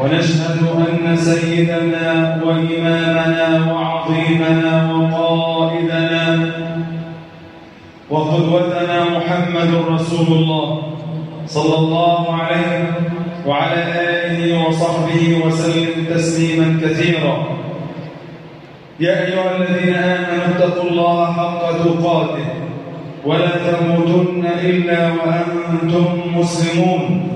ونشهد أن سيدنا وإمامنا وعظيمنا وقائدنا وقدوتنا محمد رسول الله صلى الله عليه وعلى آله وصحبه وسلم تسليما كثيرا. يا أيها الذين آمنوا اتقوا الله حق تقاته ولا تموتن إلا وأنتم مسلمون.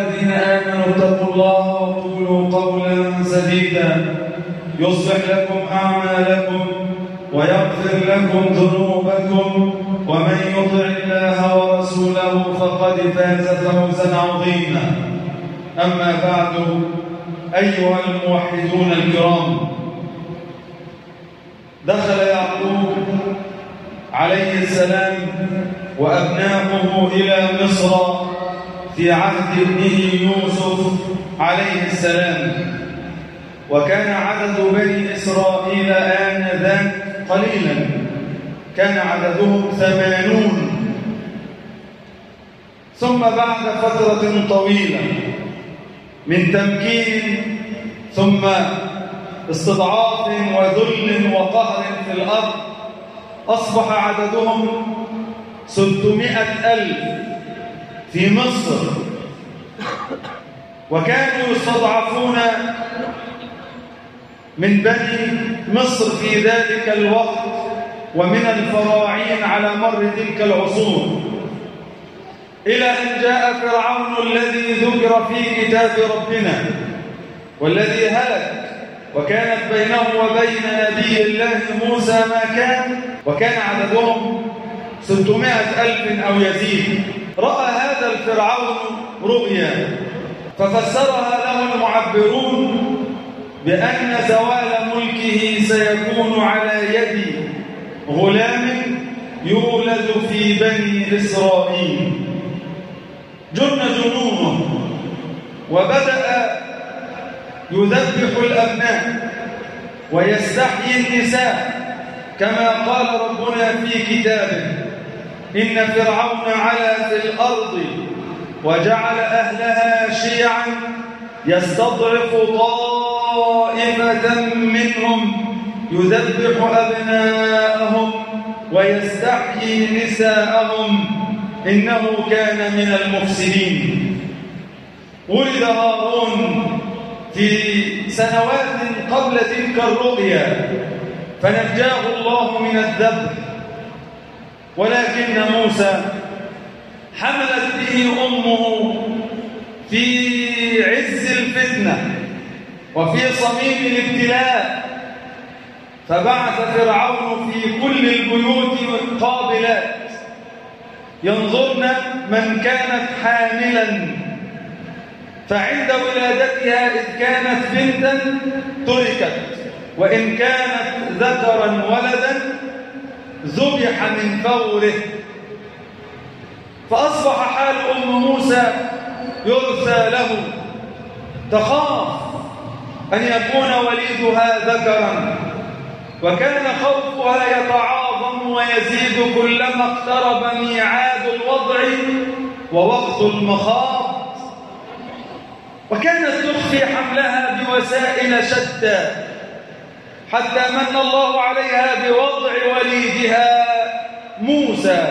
آمنوا اتقوا الله وقولوا قولا سديدا. يصلح لكم أعمالكم ويغفر لكم ذنوبكم. ومن يطع الله ورسوله فقد فاز فوزا عظيما. أما بعد أيها الموحدون الكرام دخل يعقوب عليه السلام وأبناؤه إلى مصر. في عهد ابنه يوسف عليه السلام وكان عدد بني إسرائيل آنذاك قليلا كان عددهم ثمانون ثم بعد فترة طويلة من تمكين ثم استضعاف وذل وقهر في الأرض أصبح عددهم ستمائة ألف في مصر. وكانوا يستضعفون من بني مصر في ذلك الوقت ومن الفراعين على مر تلك العصور. إلى أن جاء فرعون الذي ذكر في كتاب ربنا والذي هلك. وكانت بينه وبين نبي الله موسى ما كان. وكان عددهم 600 ألف أو يزيد. رأى هذا الفرعون رؤيا ففسرها له المعبرون بأن زوال ملكه سيكون على يد غلام يولد في بني إسرائيل. جن جنونه وبدأ يذبح الأبناء ويستحيي النساء كما قال ربنا في كتابه. إن فرعون علا في الأرض وجعل أهلها شيعا يستضعف طائفة منهم يذبح أبناءهم ويستحيي نساءهم إنه كان من المفسدين. ولد هارون في سنوات قبل تلك الرؤيا فنجاه الله من الذبح ولكن موسى حملت به أمه في عز الفتنة وفي صميم الابتلاء. فبعث فرعون في كل البيوت والقابلات ينظرن من كانت حاملا. فعند ولادتها إذ كانت بنتا تركت. وإن كانت ذكرا ولدا ذبح من فوره فأصبح حال أم موسى يرثى له. تخاف أن يكون وليدها ذكرا. وكان خوفها يتعاظم ويزيد كلما اقترب ميعاد الوضع ووقت المخاض. وكانت تخفي حملها بوسائل شتى. حتى من الله عليها بوضع وليدها موسى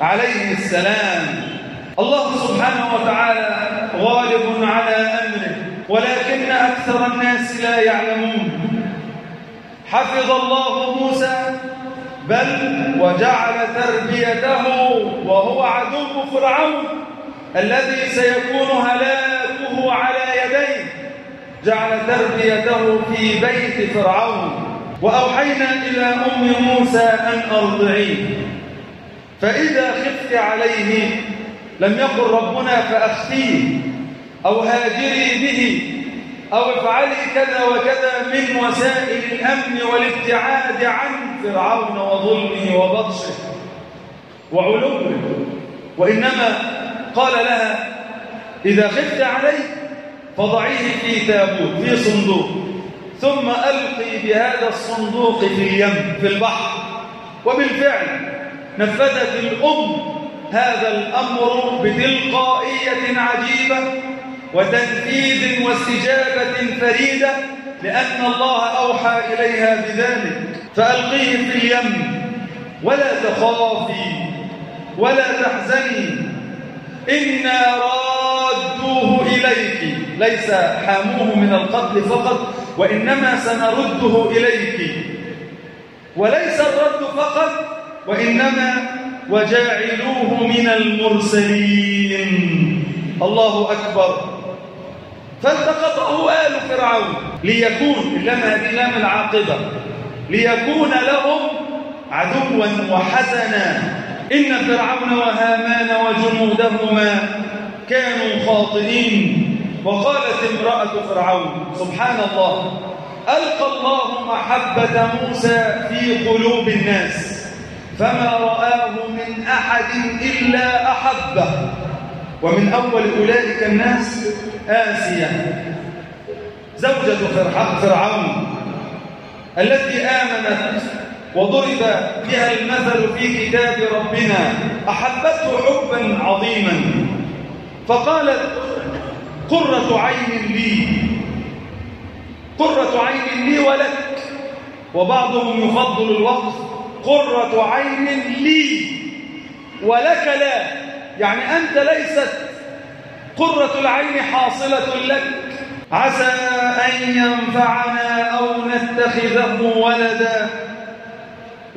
عليه السلام. الله سبحانه وتعالى غالب على أمره ولكن أكثر الناس لا يعلمون. حفظ الله موسى بل وجعل تربيته وهو عدو فرعون الذي سيكون هلاكه على يديه. جعل تربيته في بيت فرعون. وأوحينا إلى أم موسى أن أرضعيه. فإذا خفت عليه لم يقل ربنا فأخفيه. أو هاجري به. أو افعلي كذا وكذا من وسائل الأمن والابتعاد عن فرعون وظلمه وبطشه. وعلوه. وإنما قال لها إذا خفت عليه فضعيه في تابوت في صندوق. ثم ألقي بهذا الصندوق في اليم في البحر. وبالفعل نفذت الأم هذا الأمر بتلقائية عجيبة وتنفيذ واستجابة فريدة لأن الله أوحى إليها بذلك. فألقيه في اليم. ولا تخافي ولا تحزني. إنا رادوه إليك. ليس حاموه من القتل فقط وإنما سنرده إليك. وليس الرد فقط وإنما وجاعلوه من المرسلين. الله أكبر. فالتقطه آل فرعون ليكون لما هذه العاقبة. ليكون لهم عدوا وحسنا. إن فرعون وهامان وجنودهما كانوا خاطئين. وقالت امرأة فرعون سبحان الله ألقى الله محبة موسى في قلوب الناس فما رآه من أحد إلا أحبه ومن أول أولئك الناس آسيا. زوجة فرعون التي آمنت وضرب بها المثل في كتاب ربنا أحبته حبا عظيما. فقالت قرة عين لي. قرة عين لي ولك. وبعضهم يفضل الوقف قرة عين لي. ولك لا. يعني أنت ليست قرة العين حاصلة لك. عسى أن ينفعنا أو نتخذه ولدا.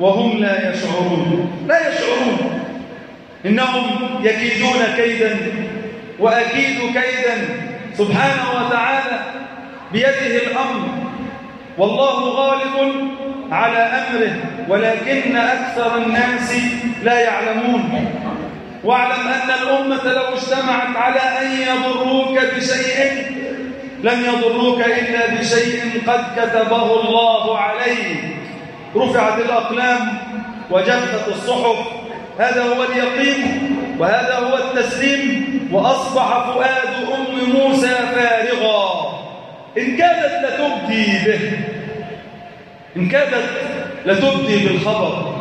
وهم لا يشعرون. لا يشعرون. إنهم يكيدون كيدا. وأكيد كيدا سبحانه وتعالى بيده الأمر. والله غالب على أمره ولكن أكثر الناس لا يعلمون. واعلم أن الأمة لو اجتمعت على أن يضروك بشيء لم يضروك إلا بشيء قد كتبه الله عليه رفعت الأقلام وجفت الصحف. هذا هو اليقين. وهذا هو التسليم وأصبح فؤاد أم موسى فارغا. إن كادت لتبدي به إن كادت لتبدي بالخبر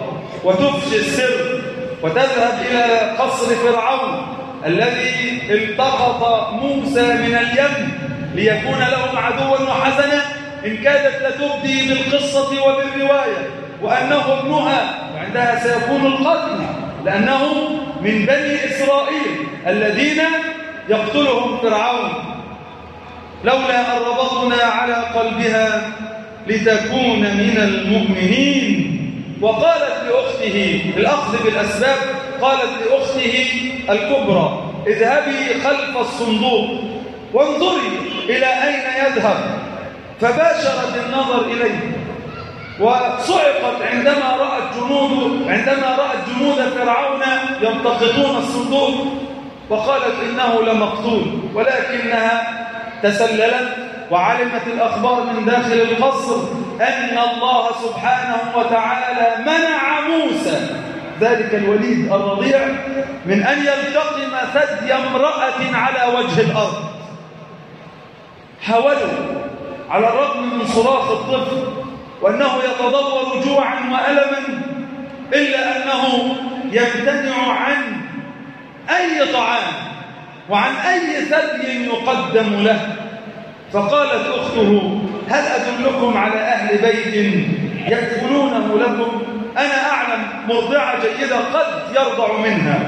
وتفشي السر وتذهب إلى قصر فرعون الذي التقط موسى من اليم ليكون لهم عدوا وحزنا. إن كادت لتبدي بالقصة وبالرواية وأنه ابنها وعندها سيكون القتل لأنه من بني إسرائيل الذين يقتلهم فرعون. لولا أن ربطنا على قلبها لتكون من المؤمنين. وقالت لأخته الأخذ بالأسباب قالت لأخته الكبرى اذهبي خلف الصندوق وانظري إلى أين يذهب. فباشرت النظر إليه. وصعقت عندما رأت جنود عندما رأت جنود فرعون يمتقطون الصندوق وقالت إنه لمقتول ولكنها تسللت وعلمت الأخبار من داخل القصر أن الله سبحانه وتعالى منع موسى. ذلك الوليد الرضيع من أن يلتقم ثدي امرأة على وجه الأرض. حاولوا على الرغم من صراخ الطفل وأنه يتضور جوعا وألما إلا أنه يمتنع عن أي طعام وعن أي ثدي يقدم له. فقالت أخته هل أدلكم على أهل بيت يدخلونه لكم أنا أعلم مرضعة جيدة قد يرضع منها.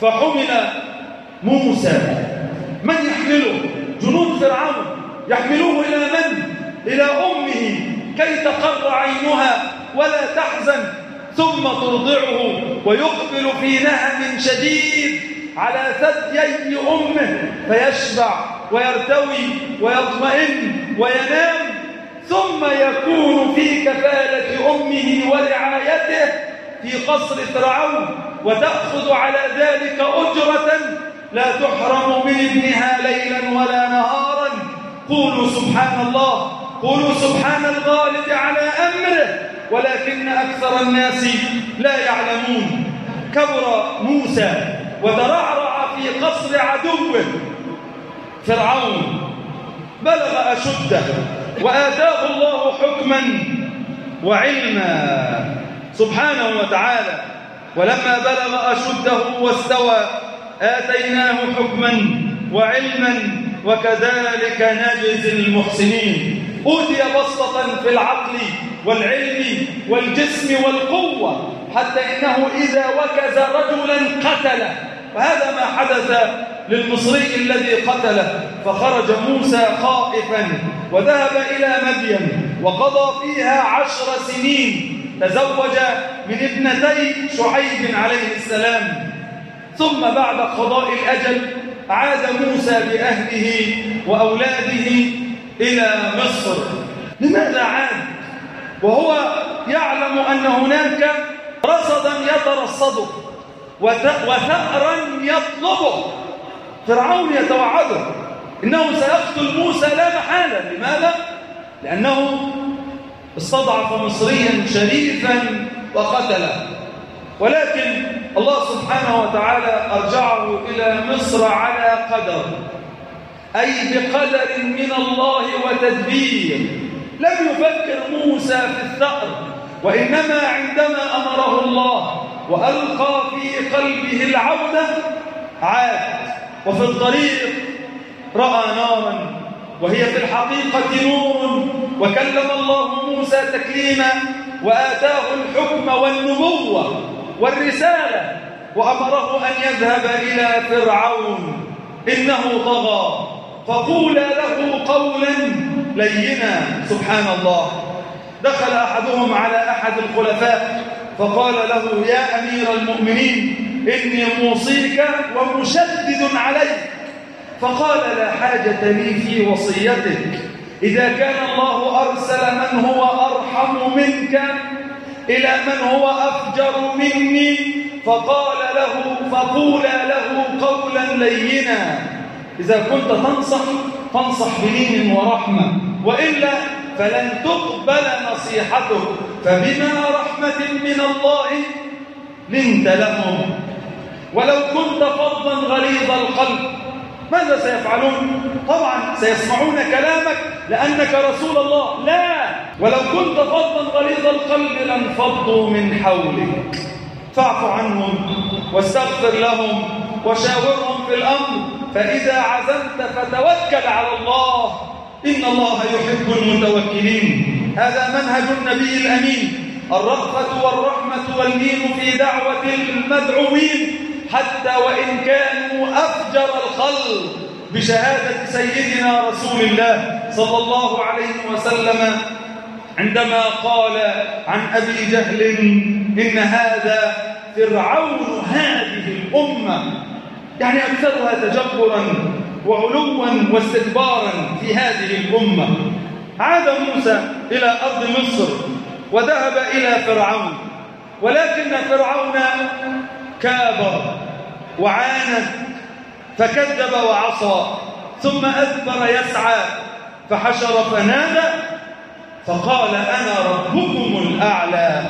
فحمل موسى. من يحمله؟ جنود فرعون. يحملوه إلى من؟ إلى أمه. كي تقر عينها ولا تحزن ثم ترضعه ويقبل في نهم شديد على ثديي أمه فيشبع ويرتوي ويطمئن وينام ثم يكون في كفالة أمه ورعايته في قصر فرعون وتأخذ على ذلك أجرة لا تحرم من ابنها ليلا ولا نهارا. قولوا سبحان الله. قولوا سبحان الغالب على أمره ولكن أكثر الناس لا يعلمون. كبر موسى وترعرع في قصر عدوه. فرعون بلغ أشده وآتاه الله حكما وعلما سبحانه وتعالى. ولما بلغ أشده واستوى آتيناه حكما وعلما وكذلك نجزي المحسنين. أوتي بسطة في العقل والعلم والجسم والقوة حتى إنه إذا وكز رجلا قتله. فهذا ما حدث للمصري الذي قتله. فخرج موسى خائفا وذهب إلى مدين وقضى فيها عشر سنين. تزوج من ابنتي شعيب عليه السلام. ثم بعد قضاء الأجل عاد موسى بأهله وأولاده إلى مصر. لماذا عاد؟ وهو يعلم أن هناك رصدا يترصده وثأرا يطلبه. فرعون يتوعده. إنه سيقتل موسى لا محالة. لماذا؟ لأنه استضعف مصريا شريفا وقتله. ولكن الله سبحانه وتعالى أرجعه إلى مصر على قدر. أي بقدر من الله وتدبير. لم يفكر موسى في الثأر وإنما عندما أمره الله وألقى في قلبه العودة عاد وفي الطريق رأى نارا وهي في الحقيقة نور وكلم الله موسى تكليما وآتاه الحكم والنبوة والرسالة وأمره أن يذهب إلى فرعون. إنه طغى. فقولا له قولا لينا سبحان الله دخل أحدهم على أحد الخلفاء فقال له يا أمير المؤمنين إني موصيك ومشدد عليك. فقال لا حاجة لي في وصيتك. إذا كان الله أرسل من هو أرحم منك إلى من هو أفجر مني فقال له فقولا له قولا لينا. إذا كنت تنصح فانصح بلين ورحمة وإلا فلن تقبل نصيحته فبما رحمة من الله لنت لهم. ولو كنت فظا غليظ القلب ماذا سيفعلون؟ طبعا سيسمعون كلامك لأنك رسول الله. لا! ولو كنت فظا غليظ القلب لانفضوا من حولك. فاعف عنهم واستغفر لهم وشاورهم في الأمر. فإذا عزمت فتوكل على الله إن الله يحب المتوكلين. هذا منهج النبي الأمين. الرغبة والرحمة والمين في دعوة المدعوين. حتى وإن كانوا أفجر الخلق بشهادة سيدنا رسول الله صلى الله عليه وسلم. عندما قال عن أبي جهل إن هذا فرعون هذه الأمة. يعني أكثرها تجبرا وعلوا واستكبارا في هذه الأمة. عاد موسى إلى أرض مصر وذهب إلى فرعون ولكن فرعون كابر وعاند فكذب وعصى ثم أذبر يسعى فحشر فنادى فقال أنا ربكم الأعلى.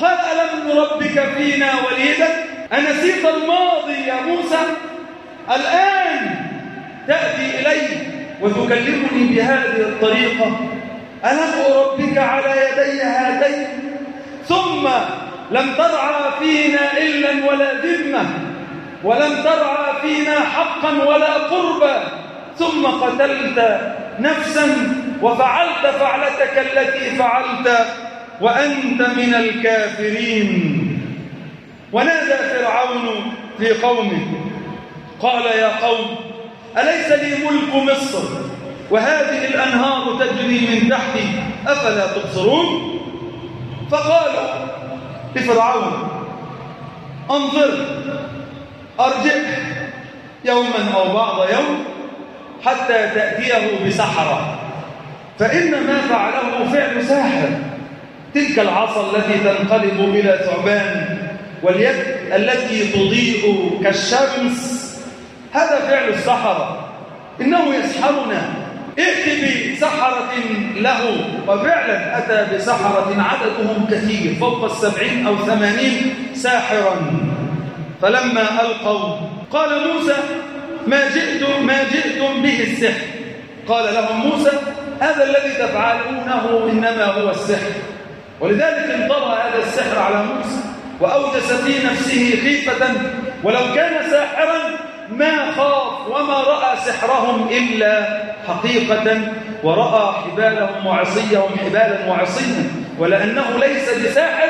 قال ألم نربك فينا وليدك؟ أنسيت الماضي يا موسى. الآن تأتي إلي وتكلمني بهذه الطريقة. ألم أربك على يدي هاتين؟ ثم لم ترعى فينا إلا ولا ذمة ولم ترعى فينا حقا ولا قربا. ثم قتلت نفسا وفعلت فعلتك التي فعلت وأنت من الكافرين. ونادى فرعون في قومه. قال يا قوم أليس لي ملك مصر؟ وهذه الأنهار تجري من تحتي أفلا تبصرون؟ فقال لفرعون انظر أرجع يوما أو بعض يوم حتى تأتيه بسحرة. فإن ما فعله فعل ساحر. تلك العصا التي تنقلب إلى ثعبان واليد التي تضيء كالشمس. هذا فعل السحرة إنه يسحرنا. ائت بسحرة له. وفعلا أتى بسحرة عددهم كثير. فوق السبعين أو ثمانين ساحرا. فلما ألقوا قال موسى ما جئتم, ما جئتم به السحر. قال لهم موسى هذا الذي تفعلونه إنما هو السحر. ولذلك انطرى هذا السحر على موسى. وأوجس في نفسه خيفة ولو كان ساحرا ما خاف وما رأى سحرهم إلا حقيقة ورأى حبالهم وعصيهم حبالا وعصيا ولأنه ليس بساحر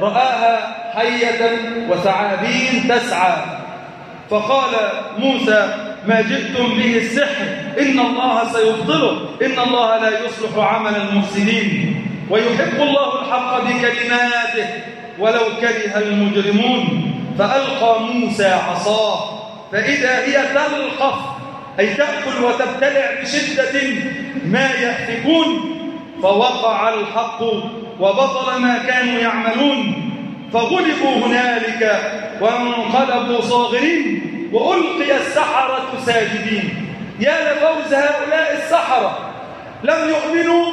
رآها حية وثعابين تسعى. فقال موسى ما جئتم به السحر إن الله سيبطله إن الله لا يصلح عمل المفسدين. ويحب الله الحق بكلماته. ولو كره المجرمون فألقى موسى عصاه فإذا هي تلقف أي تأكل وتبتلع بشدة ما يأفكون فوقع الحق وبطل ما كانوا يعملون فغلبوا هنالك وانقلبوا صاغرين وألقي السحرة ساجدين. يا لفوز هؤلاء السحرة لم يؤمنوا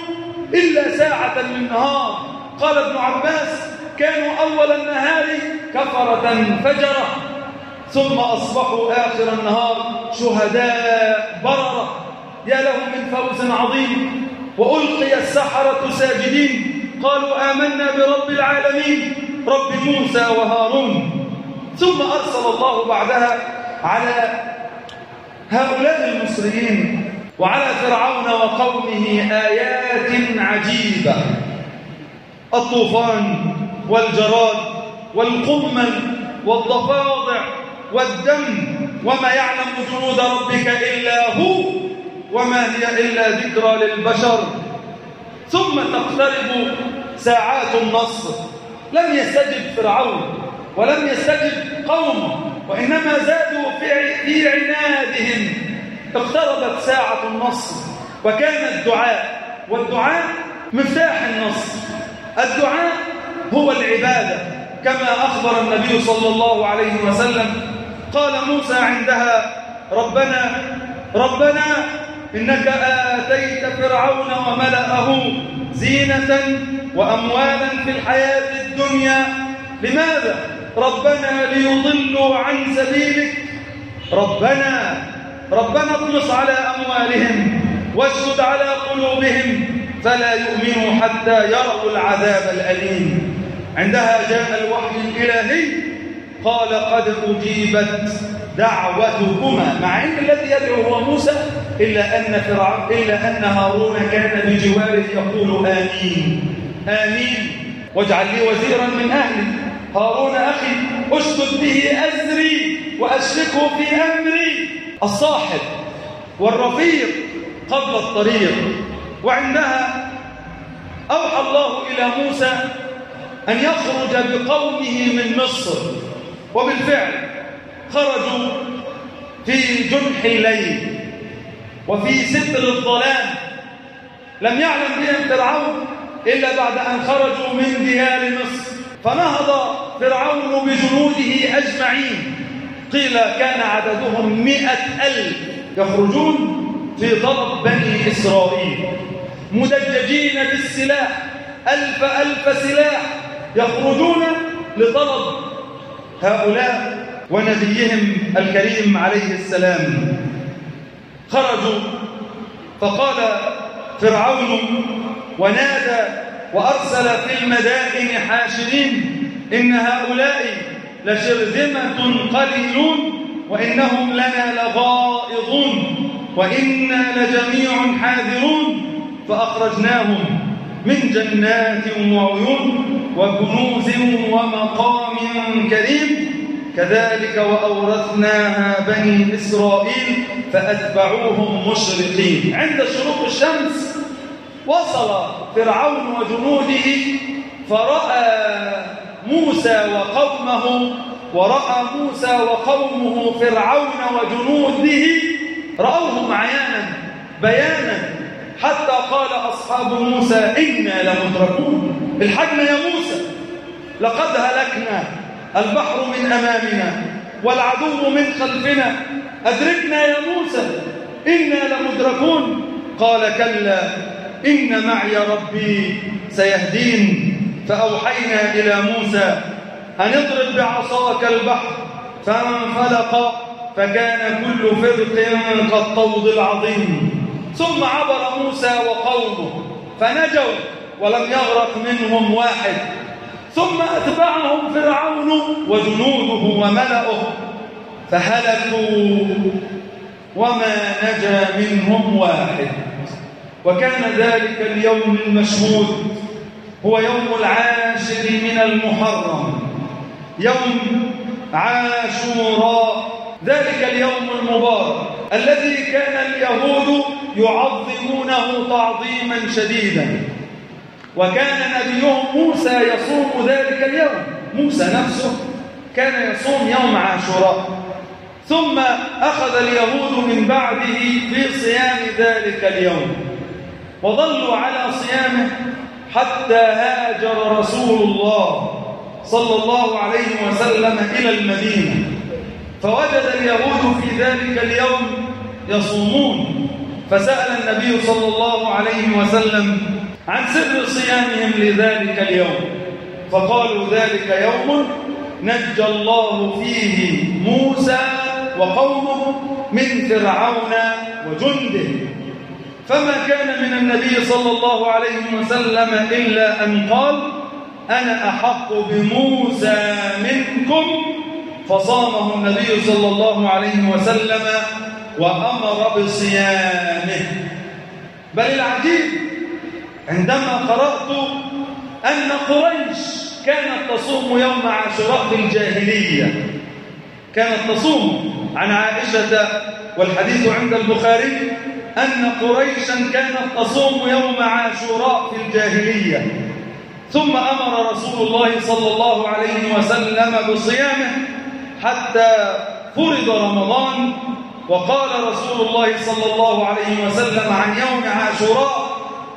إلا ساعة من نهار. قال ابن عباس كانوا أول النهار كفرة فجرة. ثم أصبحوا آخر النهار شهداء بررة. يا لهم من فوز عظيم. وألقي السحرة ساجدين. قالوا آمنا برب العالمين. رب موسى وهارون. ثم أرسل الله بعدها على هؤلاء المصريين وعلى فرعون وقومه آيات عجيبة. الطوفان والجراد والقمل والضفادع والدم وما يعلم جنود ربك إلا هو وما هي إلا ذكرى للبشر. ثم تقترب ساعات النصر. لم يستجب فرعون ولم يستجب قوم وإنما زادوا في عنادهم. اقتربت ساعة النصر وكان الدعاء والدعاء مفتاح النصر. الدعاء هو العبادة كما أخبر النبي صلى الله عليه وسلم. قال موسى عندها ربنا ربنا إنك آتيت فرعون وملأه زينة وأموالا في الحياة الدنيا. لماذا؟ ربنا ليضلوا عن سبيلك. ربنا ربنا اطمس على أموالهم واشهد على قلوبهم فلا يؤمنوا حتى يروا العذاب الأليم. عندها جاء الوحي الإلهي قال قد أجيبت دعوتكما مع أن الذي يدعو هو موسى إلا أن, فرعون إلا أن هارون كان بجواره يقول آمين. آمين. واجعل لي وزيرا من أهلي. هارون أخي أشدد به أزري وأشركه في أمري. الصاحب والرفيق قبل الطريق. وعندها أوحى الله إلى موسى أن يخرج بقومه من مصر. وبالفعل خرجوا في جنح الليل وفي ستر الظلام. لم يعلم بهم فرعون إلا بعد أن خرجوا من ديار مصر. فنهض فرعون بجنوده أجمعين. قيل كان عددهم مئة ألف يخرجون في طلب بني إسرائيل. مدججين بالسلاح. ألف ألف سلاح. يخرجون لطلب هؤلاء ونبيهم الكريم عليه السلام. خرجوا فقال فرعون ونادى وأرسل في المدائن حاشرين إن هؤلاء لشرذمة قليلون وإنهم لنا لغائظون وإنا لجميع حاذرون فأخرجناهم من جنات وعيون. وكنوز ومقام كريم. كذلك وأورثناها بني إسرائيل فأتبعوهم مشرقين. عند شروق الشمس وصل فرعون وجنوده فرأى موسى وقومه ورأى موسى وقومه فرعون وجنوده. رأوهم عيانا بيانا حتى قال أصحاب موسى إنا لمدركون. بالحجم يا موسى. لقد هلكنا البحر من أمامنا والعدو من خلفنا. أدركنا يا موسى إنا لمدركون. قال كلا إن معي ربي سيهدين. فأوحينا إلى موسى أن اضرب بعصاك البحر فانفلق فكان كل فرق كالطود العظيم. ثم عبر موسى وقومه فنجوا. ولم يغرق منهم واحد. ثم أتبعهم فرعون وجنوده وملأه. فهلكوا وما نجا منهم واحد. وكان ذلك اليوم المشهود. هو يوم العاشر من المحرم. يوم عاشوراء. ذلك اليوم المبارك. الذي كان اليهود يعظمونه تعظيما شديدا. وكان نبيهم موسى يصوم ذلك اليوم. موسى نفسه كان يصوم يوم عاشوراء. ثم أخذ اليهود من بعده في صيام ذلك اليوم. وظلوا على صيامه حتى هاجر رسول الله صلى الله عليه وسلم إلى المدينة. فوجد اليهود في ذلك اليوم يصومون. فسأل النبي صلى الله عليه وسلم عن سر صيامهم لذلك اليوم. فقالوا ذلك يوم نجى الله فيه موسى وقومه من فرعون وجنده. فما كان من النبي صلى الله عليه وسلم إلا أن قال أنا أحق بموسى منكم. فصامه النبي صلى الله عليه وسلم وأمر بصيامه. بل العجيب عندما قرأت أن قريش كانت تصوم يوم عاشوراء في الجاهلية. كانت تصوم. عن عائشة والحديث عند البخاري أن قريشا كانت تصوم يوم عاشوراء في الجاهلية. ثم أمر رسول الله صلى الله عليه وسلم بصيامه حتى فرض رمضان. وقال رسول الله صلى الله عليه وسلم عن يوم عاشوراء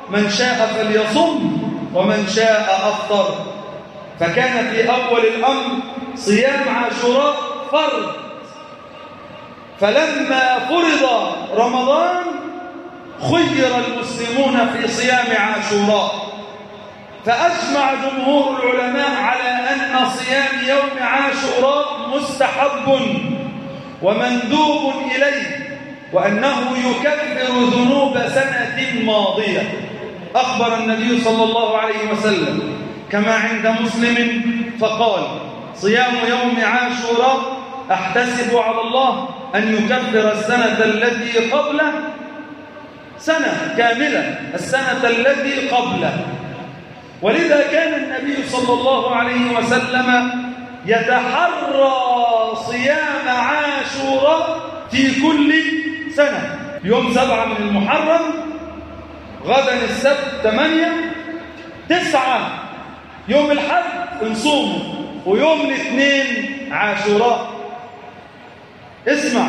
من شاء فليصم ومن شاء أفطر. فكان في أول الأمر صيام عاشوراء فرض. فلما فرض رمضان خير المسلمون في صيام عاشوراء. فأجمع جمهور العلماء على أن صيام يوم عاشوراء مستحب ومندوب إليه وأنه يكبر ذنوب سنة ماضية. أخبر النبي صلى الله عليه وسلم كما عند مسلم فقال صيام يوم عاشوراء أحتسب على الله أن يكفر السنة التي قبله سنة كاملة السنة التي قبله. ولذا كان النبي صلى الله عليه وسلم يتحرى صيام عاشوراء في كل سنة يوم سبعة من المحرم غدا السبت 8 9 يوم الحد نصومه ويوم الاثنين عاشوراء. اسمع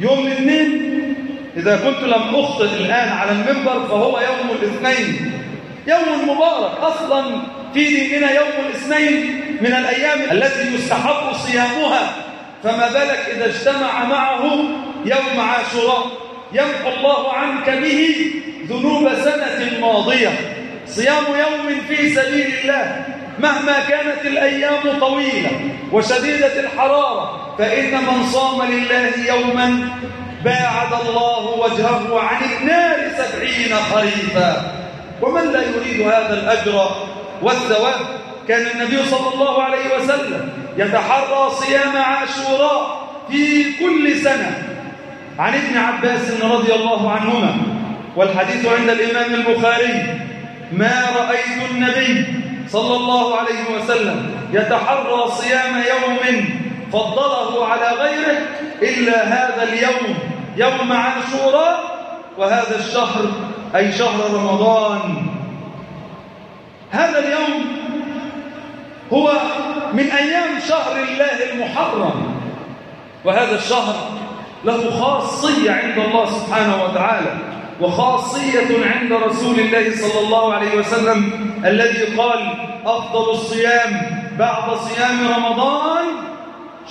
يوم الاثنين إذا كنت لم أخطئ الآن على المنبر فهو يوم الاثنين يوم مبارك. أصلا في ديننا يوم الاثنين من الأيام التي يستحق صيامها. فما بالك إذا اجتمع معه يوم عاشوراء؟ يمحو الله عنك به ذنوب سنة ماضية. صيام يوم في سبيل الله. مهما كانت الأيام طويلة وشديدة الحرارة فإن من صام لله يوما باعد الله وجهه عن النار سبعين خريفا. ومن لا يريد هذا الأجر والثواب؟ كان النبي صلى الله عليه وسلم يتحرى صيام عاشوراء في كل سنة. عن ابن عباس رضي الله عنهما والحديث عند الإمام البخاري ما رأيت النبي صلى الله عليه وسلم يتحرى صيام يوم فضله على غيره إلا هذا اليوم يوم عاشوراء وهذا الشهر أي شهر رمضان. هذا اليوم هو من أيام شهر الله المحرم وهذا الشهر له خاصية عند الله سبحانه وتعالى وخاصية عند رسول الله صلى الله عليه وسلم الذي قال أفضل الصيام بعد صيام رمضان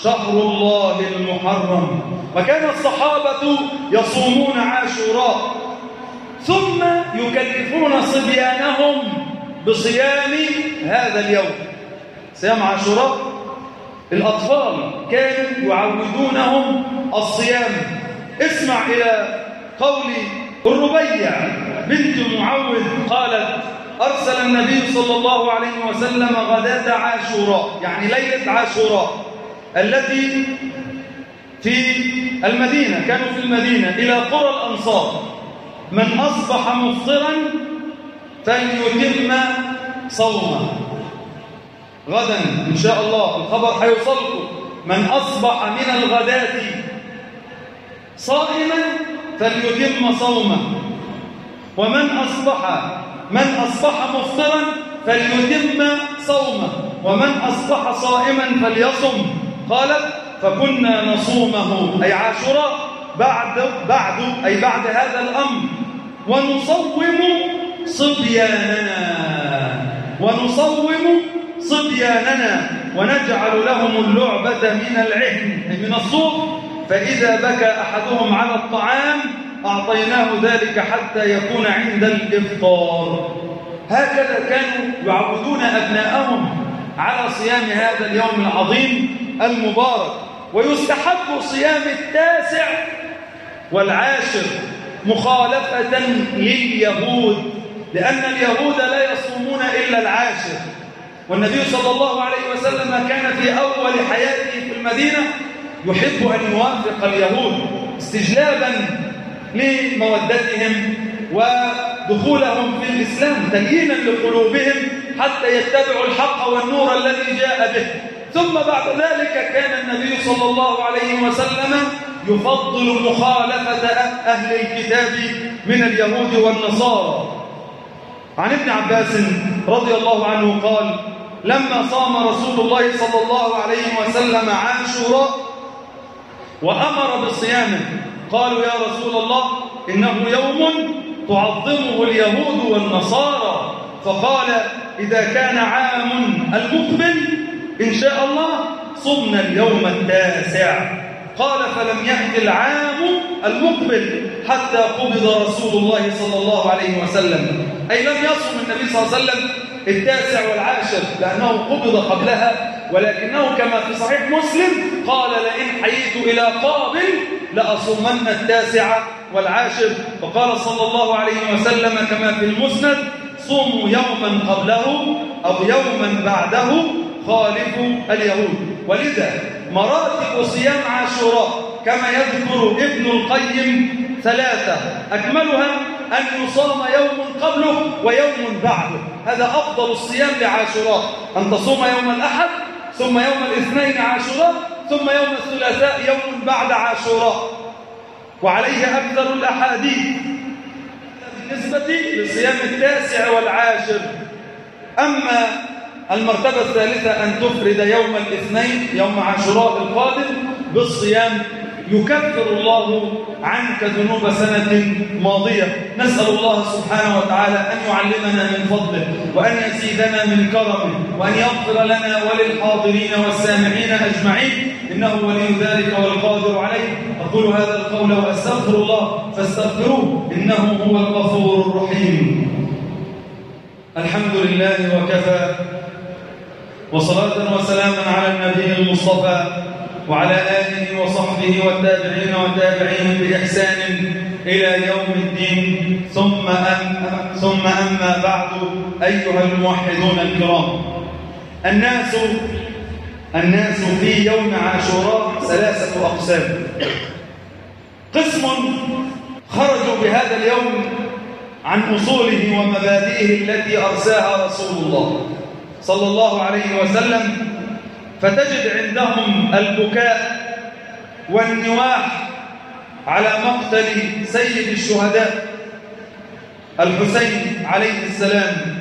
شهر الله المحرم. وكان الصحابة يصومون عاشوراء ثم يكلفون صبيانهم بصيام هذا اليوم. صيام عاشوراء الأطفال كانوا يعودونهم الصيام. اسمع إلى قول الربيع بنت معوذ قالت أرسل النبي صلى الله عليه وسلم غداة عاشوراء يعني ليلة عاشوراء التي في المدينة كانوا في المدينة إلى قرى الأنصار. من أصبح مفطرا فليتم صومه. غدا إن شاء الله الخبر حيوصلكم من أصبح من الغداة صائما فليتم صومه. ومن أصبح من أصبح مفطرا فليتم صومه. ومن أصبح صائما فليصم. قالت فكنا نصومه. أي عاشوراء بعد بعد أي بعد هذا الأمر. ونصوم صبياننا ونصوم صبياننا ونجعل لهم اللعبة من العهن من الصوف. فإذا بكى أحدهم على الطعام أعطيناه ذلك حتى يكون عند الإفطار. هكذا كانوا يعودون أبناءهم على صيام هذا اليوم العظيم المبارك ويستحب صيام التاسع والعاشر مخالفة لليهود لأن اليهود لا يصومون إلا العاشر. والنبي صلى الله عليه وسلم كان في أول حياته في المدينة يحب أن يوافق اليهود استجلابا لمودتهم ودخولهم في الإسلام تليينا لقلوبهم حتى يتبعوا الحق والنور الذي جاء به. ثم بعد ذلك كان النبي صلى الله عليه وسلم يفضل مخالفة أهل الكتاب من اليهود والنصارى. عن ابن عباس رضي الله عنه قال لما صام رسول الله صلى الله عليه وسلم عاشوراء وأمر بصيامه. قالوا يا رسول الله إنه يوم تعظمه اليهود والنصارى. فقال إذا كان عام المقبل إن شاء الله صمنا اليوم التاسع. قال فلم يأت العام المقبل حتى قبض رسول الله صلى الله عليه وسلم. أي لم يصم النبي صلى الله عليه وسلم التاسع والعاشر لأنه قبض قبلها ولكنه كما في صحيح مسلم قال لئن حييت إلى قابل لأصومن التاسع والعاشر. فقال صلى الله عليه وسلم كما في المسند صوموا يوما قبله أو يوما بعده خالفوا اليهود. ولذا مراتب صيام عاشوراء كما يذكر ابن القيم ثلاثة. أكملها أن يصام يوم قبله ويوم بعده. هذا أفضل الصيام لعاشوراء. أن تصوم يوم الأحد ثم يوم الاثنين عاشوراء ثم يوم الثلاثاء يوم بعد عاشوراء. وعليه أكثر الأحاديث. بالنسبة للصيام التاسع والعاشر. أما المرتبة الثالثة أن تفرد يوم الاثنين يوم عاشوراء القادم بالصيام يكفر الله عنك ذنوب سنة ماضية. نسأل الله سبحانه وتعالى أن يعلمنا من فضله وأن يزيدنا من كرمه وأن يغفر لنا وللحاضرين والسامعين أجمعين. إنه ولي ذلك والقادر عليه. أقول هذا القول وأستغفر الله فاستغفروه إنه هو الغفور الرحيم. الحمد لله وكفى وصلاة وسلاما على النبي المصطفى. وعلى آله وصحبه والتابعين والتابعين بإحسان إلى يوم الدين. ثم, أما, ثم أما بعد أيها الموحدون الكرام. الناس الناس في يوم عاشوراء ثلاثة أقسام. قسم خرجوا بهذا اليوم عن أصوله ومبادئه التي أرساها رسول الله صلى الله عليه وسلم فتجد عندهم البكاء والنواح على مقتل سيد الشهداء الحسين عليه السلام.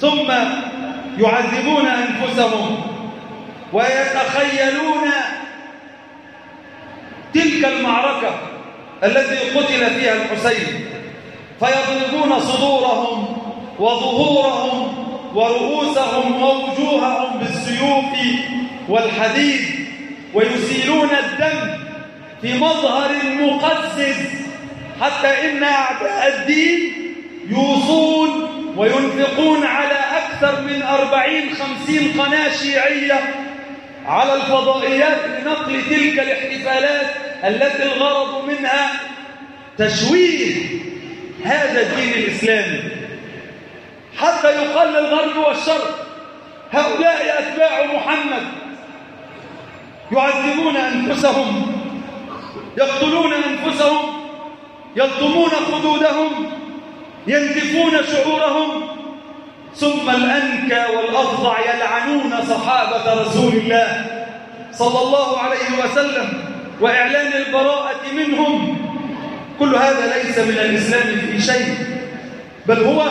ثم يعذبون أنفسهم ويتخيلون تلك المعركة التي قتل فيها الحسين. فيضربون صدورهم وظهورهم ورؤوسهم ووجوههم بالسيوف والحديد ويسيلون الدم في مظهر مقزز حتى إن أعداء الدين يوصون وينفقون على أكثر من أربعين خمسين قناة شيعية على الفضائيات لنقل تلك الاحتفالات التي الغرض منها تشويه هذا الدين الإسلامي حتى يقال للغرب والشرق. هؤلاء أتباع محمد. يعذبون أنفسهم. يقتلون أنفسهم. يلطمون خدودهم. ينتفون شعورهم. ثم الأنكى والأفضع يلعنون صحابة رسول الله صلى الله عليه وسلم وإعلان البراءة منهم. كل هذا ليس من الإسلام في شيء بل هو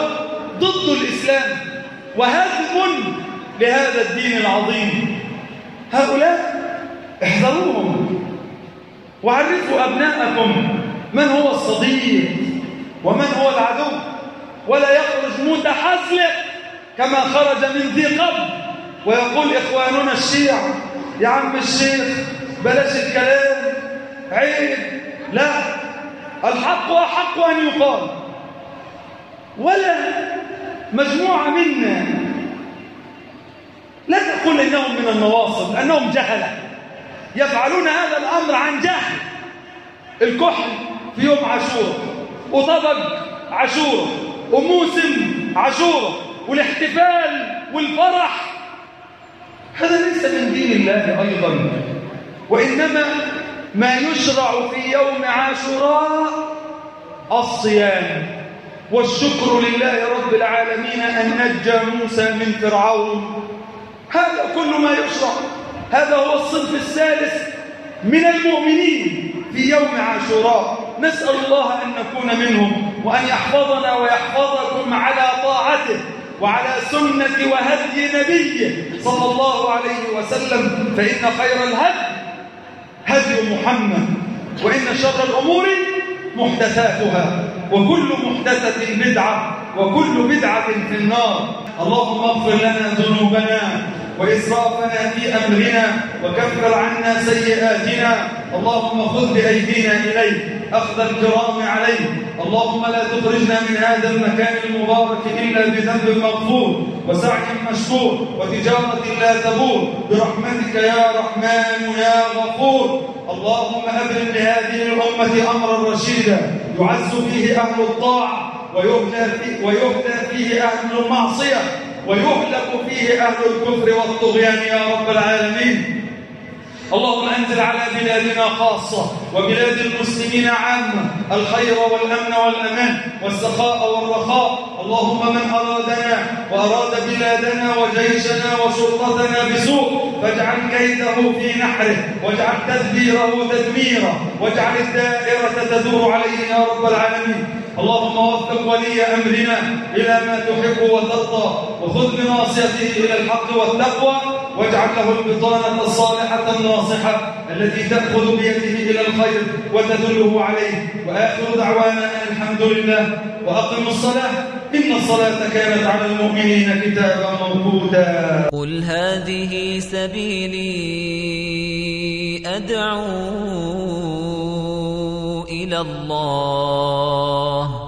ضد الإسلام وهزم لهذا الدين العظيم. هؤلاء احذروهم وعرفوا أبناءكم من هو الصديق ومن هو العدو. ولا يخرج متحزلق كما خرج من ذي قبل. ويقول إخواننا الشيعة يا عم الشيخ بلاش الكلام عيب لا الحق أحق أن يقال. ولا مجموعة منا لا تقول إنهم من النواصب أنهم جهلة. يفعلون هذا الأمر عن جهل. الكحل في يوم عاشورة وطبق عاشورة وموسم عاشورة والاحتفال والفرح. هذا ليس من دين الله أيضا وإنما ما يشرع في يوم عاشوراء الصيام. والشكر لله رب العالمين أن نجى موسى من فرعون. هذا كل ما يشرح هذا هو الصنف الثالث من المؤمنين في يوم عاشوراء. نسأل الله أن نكون منهم وأن يحفظنا ويحفظكم على طاعته وعلى سنة وهدي نبيه صلى الله عليه وسلم. فإن خير الهدي هدي محمد وإن شر الأمور محدثاتها. وكل محدثة بدعة وكل بدعة في النار. اللهم اغفر لنا ذنوبنا وإسرافنا في أمرنا وكفر عنا سيئاتنا. اللهم خذ بأيدينا إليه أخذ الكرام عليه اللهم لا تخرجنا من هذا المكان المبارك إلا بذنب مغفور وسعي مشكور وتجارة لا تبور. برحمتك يا رحمن يا غفور. اللهم أبرم لهذه الأمة أمرا رشيدا. يعز فيه أهل الطاعة ويهدى فيه أهل المعصية. ويهلك فيه أهل الكفر والطغيان يا رب العالمين. اللهم أنزل على بلادنا خاصة وبلاد المسلمين عامة الخير والأمن والأمان والسخاء والرخاء. اللهم من أرادنا وأراد بلادنا وجيشنا وشرطتنا بسوء فاجعل كيده في نحره واجعل تدبيره تدميره واجعل الدائرة تدور عليه يا رب العالمين. اللهم وفق ولي أمرنا إلى ما تحب وترضى وخذ بناصيته إلى الحق والتقوى واجعل له البطانة الصالحة الناصحة التي تأخذ بيده إلى الخير وتدله عليه. وآخر دعوانا الحمد لله وأقم الصلاة إن الصلاة كانت على المؤمنين كتابا موقوتا. قل هذه سبيلي أدعو الله